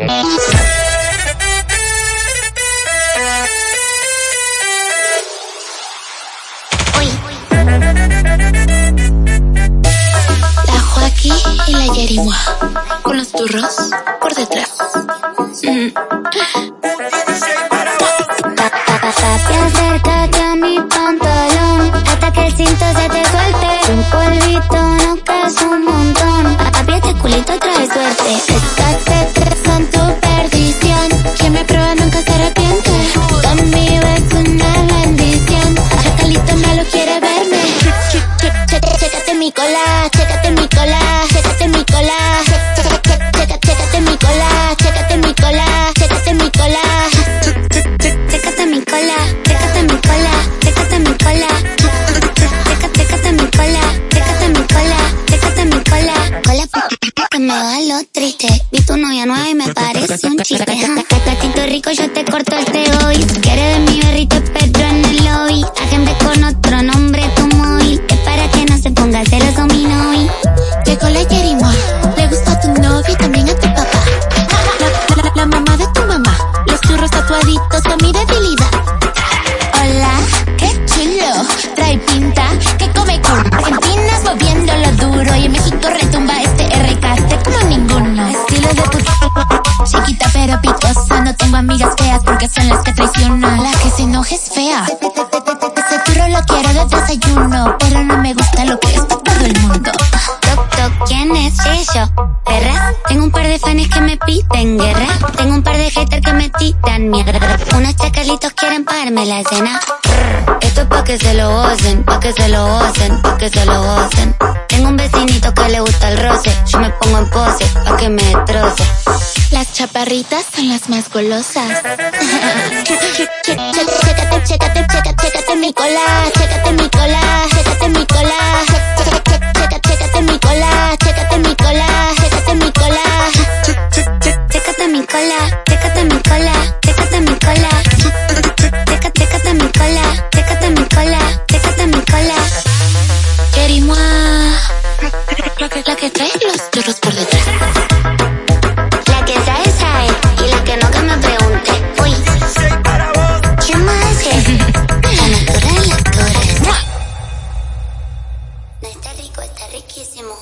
La Joaquí y la Yerimua. Con los turros mi cola, chécate mi cola, chécate mi cola. Chécate mi cola, chécate mi cola, chécate mi cola. Chécate mi cola, chécate mi cola, chécate mi cola. Chécate, mi cola, chécate mi cola, chécate mi cola. Cola que me va lo triste. Vi tu novia nueva y me parece un chiste. Gatito rico, yo te corto el tego y si quieres mi berrito Trae pinta que come con Argentinas moviéndolo duro y en México retumba este RKT como ninguno. Estilo de puta. Chiquita pero picosa, no tengo amigas feas porque son las que traicionan. La que se enoja es fea. Ese turro lo quiero de desayuno, pero no me gusta lo que es para todo el mundo. Toc, ¿quién es? Yo. ¿Perra? Tengo un par de fans que me piden guerra. Tengo un par de haters que me negra. Unos chacalitos quieren pagarme la cena. Esto es pa' que se lo gocen, pa' que se lo gocen, pa' que se lo gocen. Tengo un vecinito que le gusta el roce, yo me pongo en pose pa' que me destroce. Las chaparritas son las más golosas. chécate, chécate, chécate, chécate mi cola, chécate mi cola, chécate mi cola, chécate, chécate mi cola, chécate mi cola, chécate mi cola, chécate mi cola. La que, la que trae los churros por detrás. La que sabe, sabe. Y la que no, que me pregunte. Uy. ¿qué más es? La natural, la natural. No está rico, está riquísimo.